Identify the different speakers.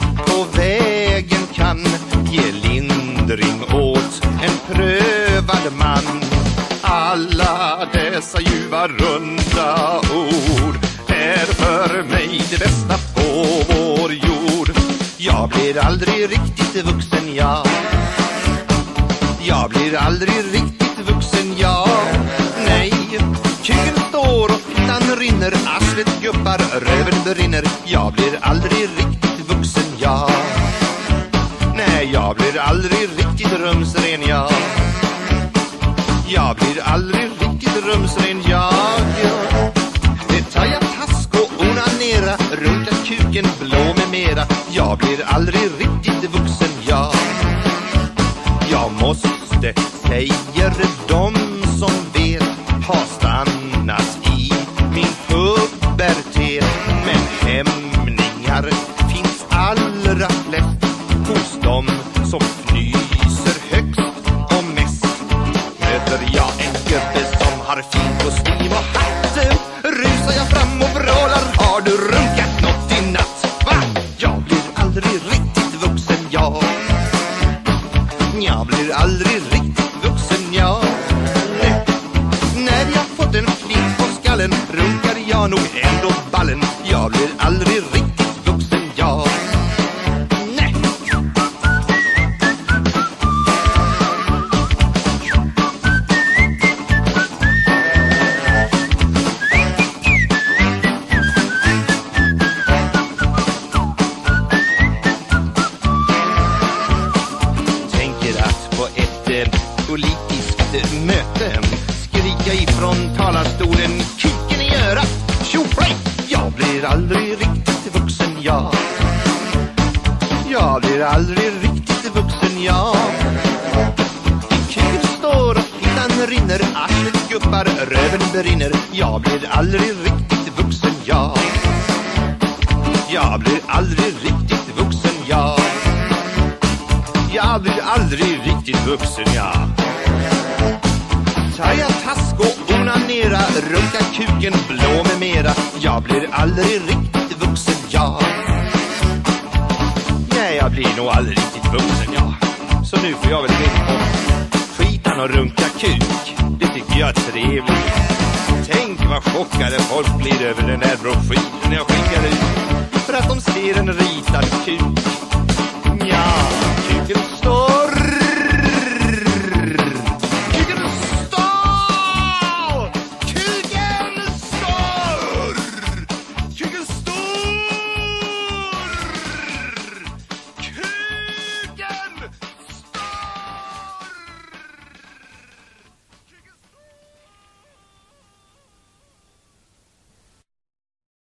Speaker 1: på vägen kan ge lindring åt en prövad man. Alla dessa ljuva runda ord är för mig det bästa på vår jord. Jag blir aldrig riktigt vuxen, jag. Jag blir aldrig riktigt vuxen, jag. Nej, kuken står och fittan rinner, arslet guppar, röven brinner. Jag blir aldrig riktigt jag. Nej, jag blir aldrig riktigt rumsren, jag. Jag blir aldrig riktigt rumsren, jag. Det tar jag task och onanera, runka kuken blå med mera. Jag blir aldrig riktigt vuxen, jag. Jag måste, säger de som vet, ha Möter jag en gubbe som har fin kostym och hatt rusar jag fram och vrålar Har du runkat nåt i natt? Va? Jag blir aldrig riktigt vuxen, jag jag blir aldrig riktigt vuxen, jag Nej. När jag fått en flint på skallen runkar jag nog ändå ballen Jag blir aldrig skrika ifrån talarstolen kuken i örat, tjoplej! Jag blir aldrig riktigt vuxen, jag. Jag blir aldrig riktigt vuxen, jag. I Kuken står och fittan rinner, arslet guppar, röven brinner. Jag blir aldrig riktigt vuxen, jag. Jag blir aldrig riktigt vuxen, jag. Jag blir aldrig riktigt vuxen, jag Tar jag task och onanera, runka kuken blå med mera. Jag blir aldrig riktigt vuxen, ja. Nej, jag blir nog aldrig riktigt vuxen, ja. Så nu får jag väl tänka på skitan och runka kuk. Det tycker jag är trevligt. Tänk vad chockade folk blir över den där broschyren jag skickar ut. För att de ser en ritad kuk.